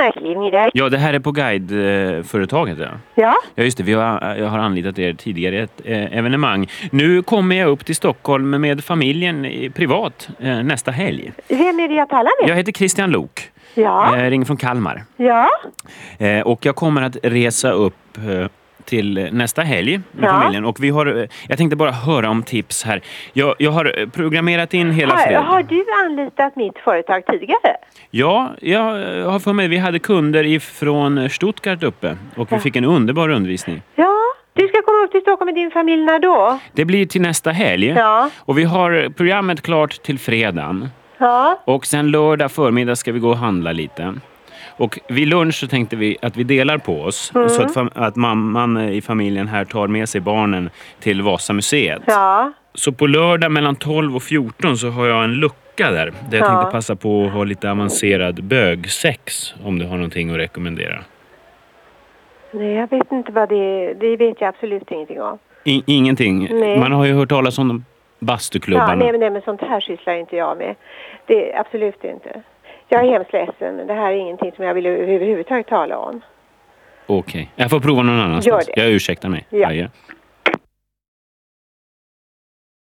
näringslivsmiddag. Ja, det här är på guideföretaget. Ja. Ja, ja, just det. Vi har, jag har anlitat er tidigare i ett eh, evenemang. Nu kommer jag upp till Stockholm med familjen i- privat eh, nästa helg. vem är det jag talar med? Jag heter Christian Lok. Ja, Jag ringer från Kalmar. ja, Eh, och jag kommer att resa upp till nästa helg med Ja. familjen. Och vi har, jag tänkte bara höra om tips här. Jag, jag har eh, programmerat in hela har, fredagen. har du anlitat mitt företag tidigare? Ja, jag har för mig vi hade kunder ifrån Stuttgart uppe och vi Ja. fick en underbar undervisning. Ja, du ska komma upp till Stockholm med din familj när då? Det blir till nästa helg Ja, och vi har programmet klart till fredagen. ja, Och sen lördag förmiddag ska vi gå och handla lite. Och vid lunch så tänkte vi att vi delar på oss Mm. så att, fam- att mamman i familjen här tar med sig barnen till Vasamuseet. ja. Så på lördag mellan 12 och 14 så har jag en lucka där. Där jag Ja. tänkte passa på att ha lite avancerad bögsex om du har någonting att rekommendera. Nej, jag vet inte vad det är. Det vet jag absolut ingenting om. I, ingenting. Nej. Man har ju hört talas om de Ja, bastuklubbarna. nej, men, nej, men sånt här sysslar inte jag med. Det är absolut inte. Jag är hemskt ledsen, men det här är ingenting som jag vill överhuvudtaget tala om. Okej, jag får prova någon annanstans. Gör det. Jag ursäktar mig. Ja. Adjö.